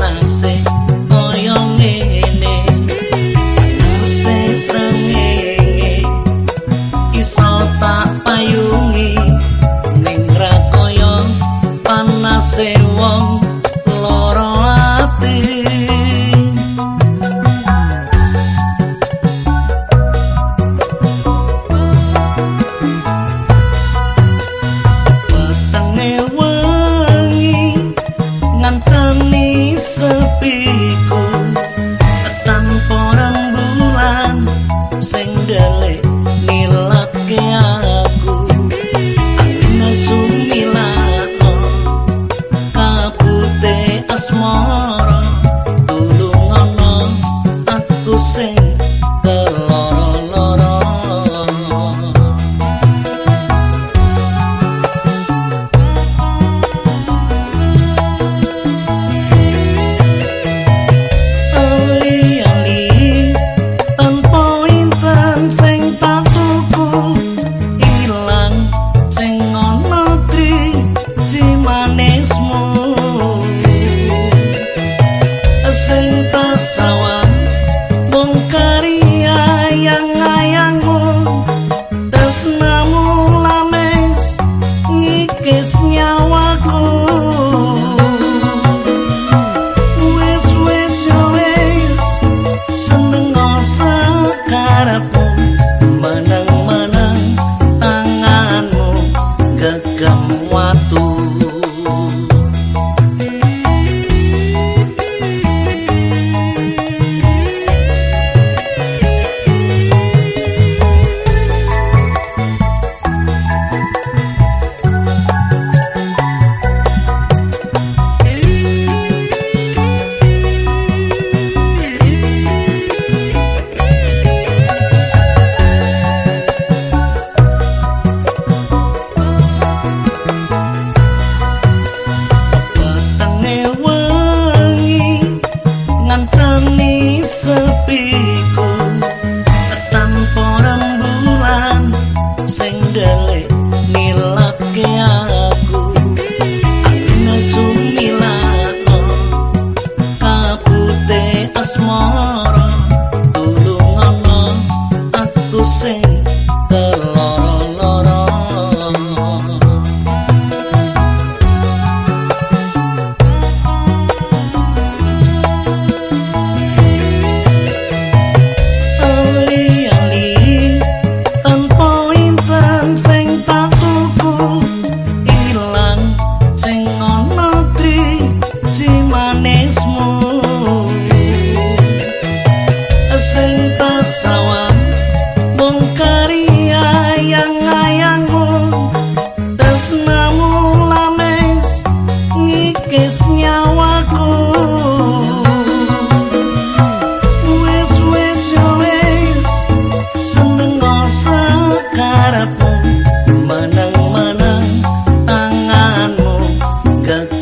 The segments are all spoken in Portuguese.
romance 一个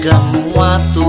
seja um ato